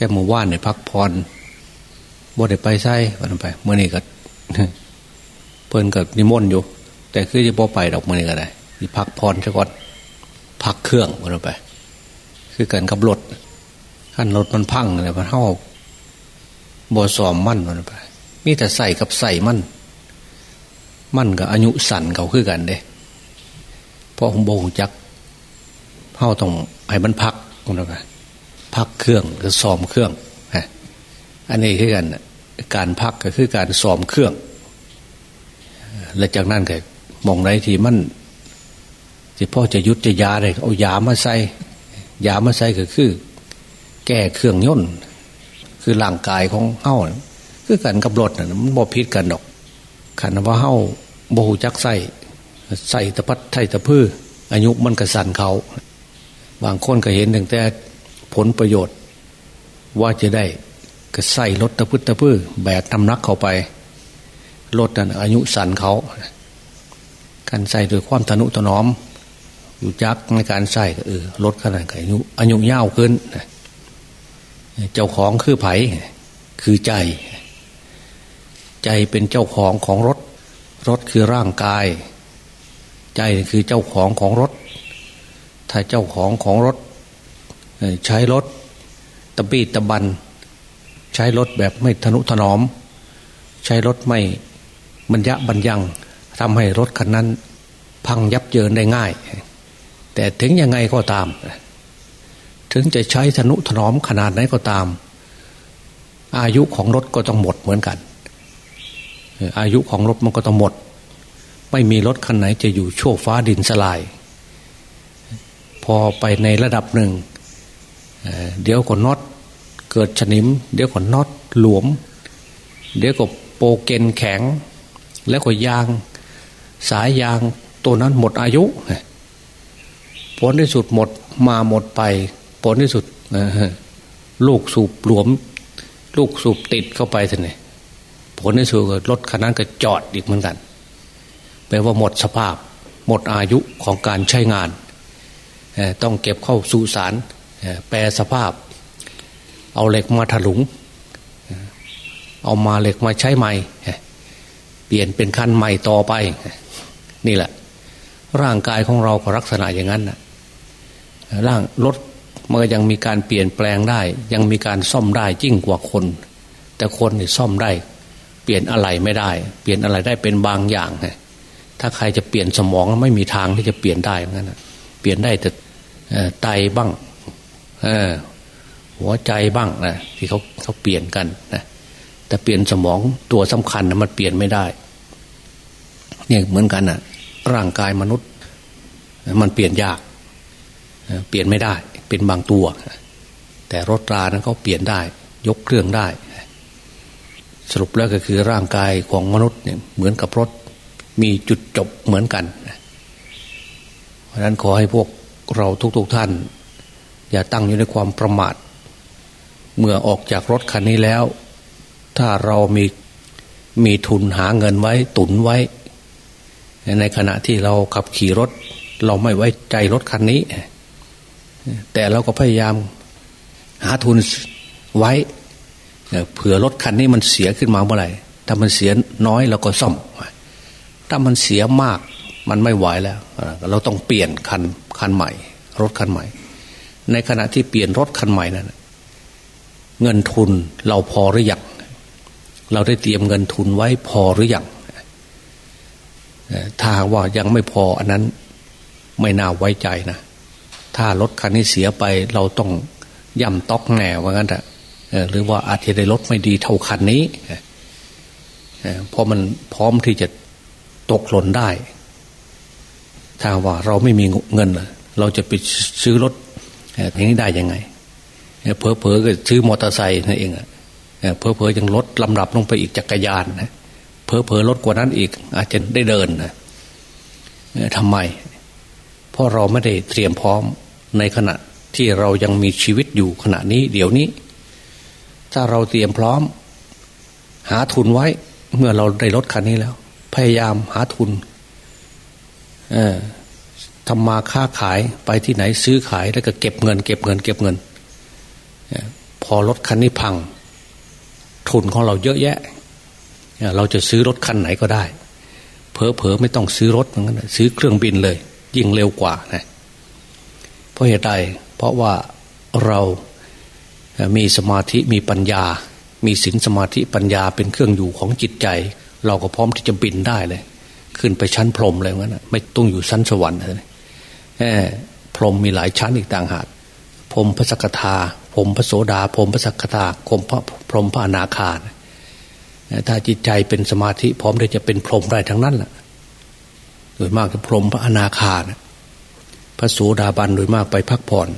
แต่หมู่ว่านเนี่ยพักพรบ่ได้ไปใส่วันไปเมื่อนี้ก็เพิ่นกับนิมนต์อยู่ แต่คือจะพอไปดอกเมื่อนี้ก็ได้พักพรซะก่อนพักเครื่องวันไป คือกันกับรถขั้นรถมันพังเลยมันเท่าบ่สอมมั่นวันไป มีแต่ใส่กับใส่มั่นมั่นกับอายุสั่นเขาคือกันเด้เพราะของโบงจักเท่าต้องให้มันพักวันไป พักเครื่องหรือซ้อมเครื่องอันนี้คือกันการพักก็คือการซ้อมเครื่อง และจากนั้นก็มองไรที่มันที่พ่อจะยุดจะยาเลยเอายามาใส่ยามาใส่ก็คือ แก้เครื่องย่นคือร่างกายของเฮ้าคือกันกับรถนะมันบ่พิษกันดอกขันว่าเฮ้าโบหูจักใส่ใส่ตะพัดไทตะพื้ออายุมันกระสันเขา บางคนก็เห็นถึงแต่ ผลประโยชน์ ว่าจะได้ก็ใส่รถตะพื้ตะพื้แบกน้ำหนักเข้าไปรถนั้นอายุสันเขาการใส่ด้วยความทนุถนอม อยู่จักในการใส่ก็เออลดขนาดอายุอายุยาวขึ้นเจ้าของคือไผ่คือใจ ใจเป็นเจ้าของของรถ รถคือร่างกาย ใจคือเจ้าของของรถ ถ้าเจ้าของของรถ ใช้รถตะบีตะบัน ใช้รถแบบไม่ทนุถนอม ใช้รถไม่บรรยะบรรยังทำให้รถคันนั้น พังยับเยินได้ง่าย แต่ถึงยังไงก็ตาม ถึงจะใช้ธนุถนอมขนาดไหนก็ตาม อายุของรถก็ต้องหมดเหมือนกัน อายุของรถมันก็ต้องหมด ไม่มีรถคันไหนจะอยู่โชคฟ้าดินสลาย พอไปในระดับหนึ่ง เดี๋ยวก็น็อตเกิดฉนิม เดี๋ยวก็น็อตหลวม เดี๋ยวก็โปเกนแข็ง แล้วก็ยาง สายยางตัวนั้นหมดอายุผลที่สุดหมดมาหมดไป ผลที่สุดลูกสูบหลวม ลูกสูบติดเข้าไปท่านนี่ผลที่สุดรถคันนั้นก็จอดอีกเหมือนกันแปลว่าหมดสภาพ หมดอายุของการใช้งาน ต้องเก็บเข้าสู่สาร แปลสภาพ เอาเหล็กมาถลุง เอามาเหล็กมาใช้ใหม่ เปลี่ยนเป็นคันใหม่ต่อไป นี่แหละ ร่างกายของเราก็ลักษณะอย่างนั้นนะร่างรถมันก็ยังมีการเปลี่ยนแปลงได้ ยังมีการซ่อมได้ยิ่งกว่าคน แต่คนนี่ซ่อมได้ เปลี่ยนอะไรไม่ได้ เปลี่ยนอะไรได้เป็นบางอย่างไงถ้าใครจะเปลี่ยนสมองไม่มีทางที่จะเปลี่ยนได้เหมือนกันเปลี่ยนได้แต่ไตบ้าง หัวใจบ้างนะที่เขาเขาเปลี่ยนกันนะแต่เปลี่ยนสมองตัวสำคัญนะมันเปลี่ยนไม่ได้ เนี่ยเหมือนกันน่ะ ร่างกายมนุษย์ มันเปลี่ยนยาก เปลี่ยนไม่ได้ เป็นบางตัว แต่รถรานั้นเขาเปลี่ยนได้ ยกเครื่องได้ สรุปแล้วก็คือร่างกายของมนุษย์เนี่ยเหมือนกับรถ มีจุดจบเหมือนกันเพราะนั้นขอให้พวกเราทุกๆทท่าน อย่าตั้งอยู่ในความประมาท เมื่อออกจากรถคันนี้แล้ว ถ้าเรามีมีทุนหาเงินไว้ตุนไว้ ในขณะที่เราขับขี่รถ เราไม่ไว้ใจรถคันนี้ แต่เราก็พยายามหาทุนไว้เผื่อรถคันนี้มันเสียขึ้นมาเมื่อไหร่ถ้ามันเสียน้อยเราก็ซ่อม ถ้ามันเสียมากมันไม่ไหวแล้ว เราต้องเปลี่ยนคันคันใหม่ รถคันใหม่ ในขณะที่เปลี่ยนรถคันใหม่นั้นเงินทุนเราพอหรือยังเราได้เตรียมเงินทุนไว้พอหรือยังถ้าว่ายังไม่พออันนั้นไม่น่าไว้ใจนะถ้ารถคันนี้เสียไปเราต้องย่ำต๊อกแหน่ว่างั้นแต่หรือว่าอาจจะได้รถไม่ดีเท่าคันนี้เพราะมันพร้อมที่จะตกหล่นได้ ถ้าว่าเราไม่มีเงิน เราจะไปซื้อรถ อย่างนี้ได้ยังไงเพอเพอก็ซื้อมอเตอร์ไซค์นั่นเองอะเพอเพอยังลดลำดับลงไปอีกจักรยานนะเพอเพอลดกว่านั้นอีก อาจจะได้เดินนะทำไม เพราะเราไม่ได้เตรียมพร้อมในขณะที่เรายังมีชีวิตอยู่ขณะนี้เดี๋ยวนี้ ถ้าเราเตรียมพร้อม หาทุนไว้เมื่อเราได้รถคันนี้แล้ว พยายามหาทุน ทำมาค้าขายไปที่ไหนซื้อขายแล้วก็เก็บเงิน เก็บเงิน เก็บเงิน พอรถคันนี้พัง ทุนของเราเยอะแยะ เราจะซื้อรถคันไหนก็ได้ เพอเพอไม่ต้องซื้อรถเหมือนกันซื้อเครื่องบินเลย ยิ่งเร็วกว่านะเพราะเหตุใดเพราะว่าเรามีสมาธิมีปัญญา มีศีลสมาธิปัญญาเป็นเครื่องอยู่ของจิตใจ เราก็พร้อมที่จะบินได้เลย ขึ้นไปชั้นพรหมเลยงั้นไม่ต้องอยู่ชั้นสวรรค์เลย พรมมีหลายชั้นอีกต่างหากพรมพระสกทาพรมพระโสดาพรมพระสกทาพรมพระพรมพระอนาคาถ้าจิตใจเป็นสมาธิพร้อมที่จะเป็นพรมได้ทั้งนั้นแหละโดยมากจะพรมพระอนาคาพระโสดาบันโดยมากไปพักผ่อน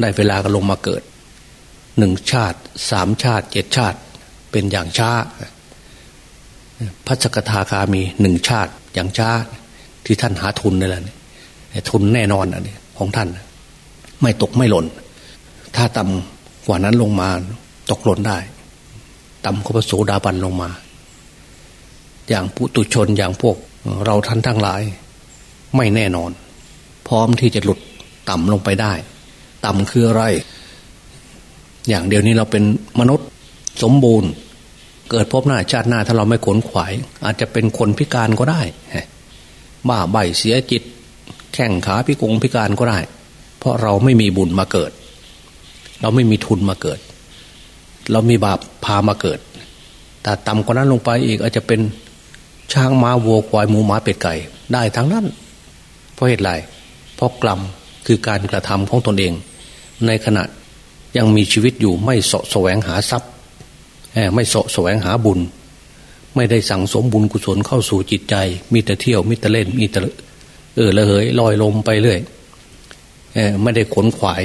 ได้เวลาก็ลงมาเกิดหนึ่งชาติสามชาติเจ็ดชาติเป็นอย่างช้าพระสกทาคามีหนึ่งชาติอย่างช้าที่ท่านหาทุนนี่แหละ ทุนแน่นอนอันนี้ของท่าน ไม่ตกไม่หล่น ถ้าต่ำกว่านั้นลงมาตกหล่นได้ต่ำก็พระโสดาบันลงมา อย่างปุตุชนอย่างพวกเราท่านทั้งหลาย ไม่แน่นอน พร้อมที่จะหลุดต่ำลงไปได้ ต่ำคืออะไร อย่างเดียวนี้เราเป็นมนุษย์สมบูรณ์เกิดพบหน้าชาติหน้าถ้าเราไม่ขนขวาย อาจจะเป็นคนพิการก็ได้บ้าใบเสียจิต แข้งขาพิกงพิการก็ได้ เพราะเราไม่มีบุญมาเกิด เราไม่มีทุนมาเกิด เรามีบาปพามาเกิด แต่ต่ำกว่านั้นลงไปอีกอาจจะเป็นช้างม้าวัวควายหมูหมาเป็ดไก่ ได้ทั้งนั้น เพราะเหตุไรเพราะกรรมคือการกระทำของตนเอง ในขณะยังมีชีวิตอยู่ไม่สะแสวงหาทรัพย์ไม่สะแสวงหาบุญ ไม่ได้สั่งสมบุญกุศลเข้าสู่จิตใจ มีแต่เที่ยว มีแต่เล่น มีแต่ เออละเหยลอยลมไปเรื่อยไม่ได้ขนขวาย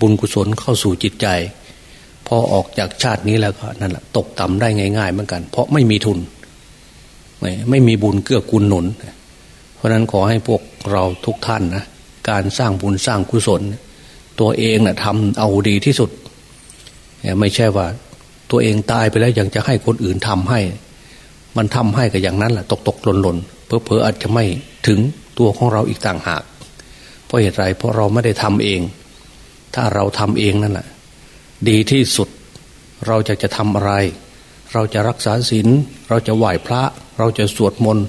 บุญกุศลเข้าสู่จิตใจ พอออกจากชาตินี้แล้วก็นั่นแหละตกต่ำได้ง่าย ๆ เหมือนกัน เพราะไม่มีทุน ไม่ไม่มีบุญเกื้อกูลหนุน เพราะนั้นขอให้พวกเราทุกท่านนะการสร้างบุญสร้างกุศล ตัวเองนะ่ะทำเอาดีที่สุด ไม่ใช่ว่า ตัวเองตายไปแล้วยังจะให้คนอื่นทำให้ มันทำให้กับอย่างนั้นแหละตกตกหล่นหล่นเพอเพออาจจะไม่ถึง ตัวของเราอีกต่างหาก เพราะเหตุไรเพราะเราไม่ได้ทำเอง ถ้าเราทำเองนั่นแหละดีที่สุดเราจะจะทำอะไร เราจะรักษาศีลเราจะไหว้พระ เราจะสวดมนต์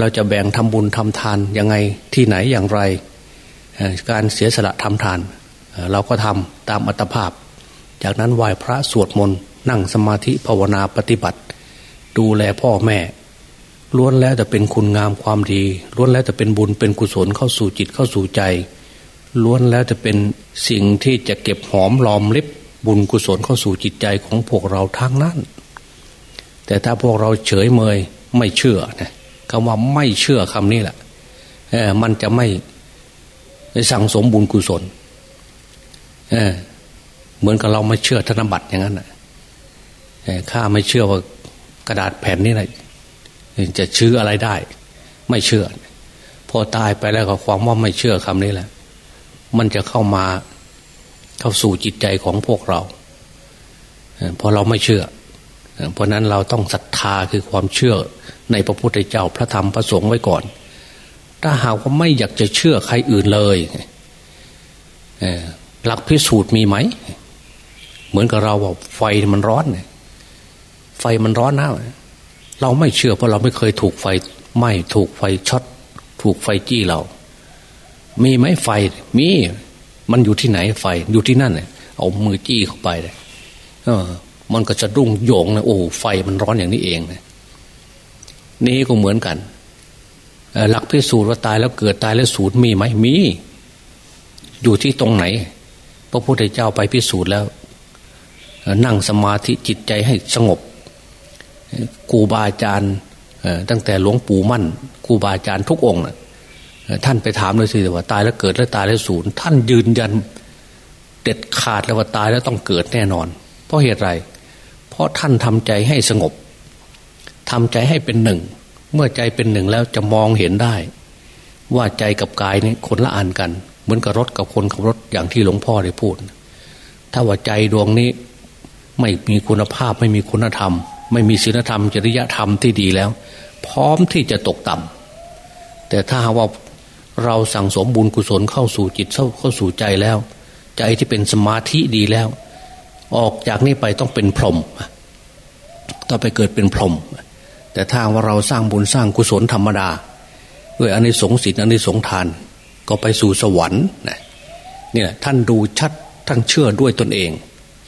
เราจะแบ่งทำบุญทำทานยังไงที่ไหนอย่างไร การเสียสละทำทาน เราก็ทำตามอัตภาพ จากนั้นไหว้พระสวดมนต์นั่งสมาธิภาวนาปฏิบัติ ดูแลพ่อแม่ ล้วนแล้วแต่เป็นคุณงามความดี ล้วนแล้วแต่เป็นบุญเป็นกุศลเข้าสู่จิตเข้าสู่ใจ ล้วนแล้วจะเป็นสิ่งที่จะเก็บหอมรอมลิบบุญกุศลเข้าสู่จิตใจของพวกเราทั้งนั้น แต่ถ้าพวกเราเฉยเมยไม่เชื่อนะคำว่าไม่เชื่อคำนี้แหละมันจะไม่สั่งสมบุญกุศลเออเหมือนกับเราไม่เชื่อธนบัตรอย่างนั้นนะข้าไม่เชื่อว่ากระดาษแผ่นนี้นะ จะเชื่ออะไรได้ ไม่เชื่อ พอตายไปแล้วก็ความว่าไม่เชื่อคำนี้แหละ มันจะเข้ามาเข้าสู่จิตใจของพวกเราเพราะเราไม่เชื่อ เพราะนั้นเราต้องศรัทธาคือความเชื่อในพระพุทธเจ้าพระธรรมพระสงฆ์ไว้ก่อน ถ้าหากว่าไม่อยากจะเชื่อใครอื่นเลยหลักพิสูจน์มีไหม เหมือนกับเราว่าไฟมันร้อนไฟมันร้อนนะ เราไม่เชื่อเพราะเราไม่เคยถูกไฟไหม้ถูกไฟช็อตถูกไฟจี้เรา มีไหมไฟ มีมันอยู่ที่ไหนไฟ อยู่ที่นั่นเลยเอามือจี้เข้าไปเลยเออ มันก็จะรุ่งโยงนะโอ้ไฟมันร้อนอย่างนี้เองนะนี่ก็เหมือนกันหลักพิสูจน์ว่าตายแล้วเกิดตายแล้วสูญมีไหมมี อยู่ที่ตรงไหน พระพุทธเจ้าไปพิสูจน์แล้ว นั่งสมาธิจิตใจให้สงบ ครูบาอาจารย์ตั้งแต่หลวงปู่มั่นครูบาอาจารย์ทุกองค์ท่านไปถามเลยสิว่าตายแล้วเกิดแล้วตายแล้วสูญท่านยืนยันเด็ดขาดแล้วว่าตายแล้วต้องเกิดแน่นอน เพราะเหตุไร เพราะท่านทำใจให้สงบทำใจให้เป็นหนึ่ง เมื่อใจเป็นหนึ่งแล้วจะมองเห็นได้ ว่าใจกับกายนี่คนละอันกัน เหมือนกับรถกับคนขับรถอย่างที่หลวงพ่อได้พูด ถ้าว่าใจดวงนี้ไม่มีคุณภาพไม่มีคุณธรรม ไม่มีศีลธรรมจริยธรรมที่ดีแล้ว พร้อมที่จะตกต่ำแต่ถ้าว่าเราสั่งสมบุญกุศลเข้าสู่จิตเข้าสู่ใจแล้ว ใจที่เป็นสมาธิดีแล้ว ออกจากนี้ไปต้องเป็นพรหมต้องไปเกิดเป็นพรหมแต่ถ้าว่าเราสร้างบุญสร้างกุศลธรรมดาด้วยอันนิสงสิทธิ์อันนี้สงทานก็ไปสู่สวรรค์นะเนี่ยท่านดูชัดท่านเชื่อด้วยตนเอง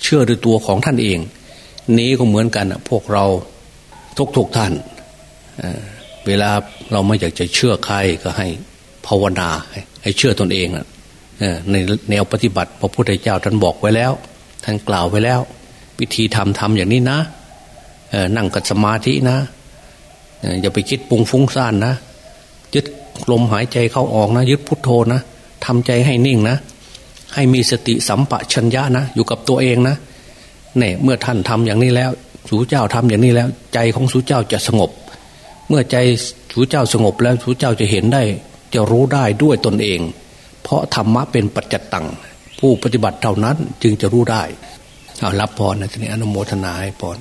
เชื่อด้วยตัวของท่านเอง นี้ก็เหมือนกันพวกเราทุกทุกท่านเวลาเราไม่อยากจะเชื่อใครก็ให้ภาวนาให้เชื่อตนเองในแนวปฏิบัติ พระพุทธเจ้าท่านบอกไว้แล้ว ท่านกล่าวไว้แล้ว วิธีทำทำอย่างนี้นะนั่งกัดสมาธินะอย่าไปคิดปุงฟุ้งซ่านนะยึดลมหายใจเข้าออกนะ ยึดพุทโธนะทำใจให้นิ่งนะ ให้มีสติสัมปชัญญะนะ อยู่กับตัวเองนะ เนี่ยเมื่อท่านทำอย่างนี้แล้วสูเจ้าทำอย่างนี้แล้ว ใจของสูเจ้าจะสงบ เมื่อใจสูเจ้าสงบแล้วสูเจ้าจะเห็นได้ จะรู้ได้ด้วยตนเอง เพราะธรรมะเป็นปัจจตังผู้ปฏิบัติเท่านั้นจึงจะรู้ได้เอารับพรนะทีนี้อนุโมทนาให้พร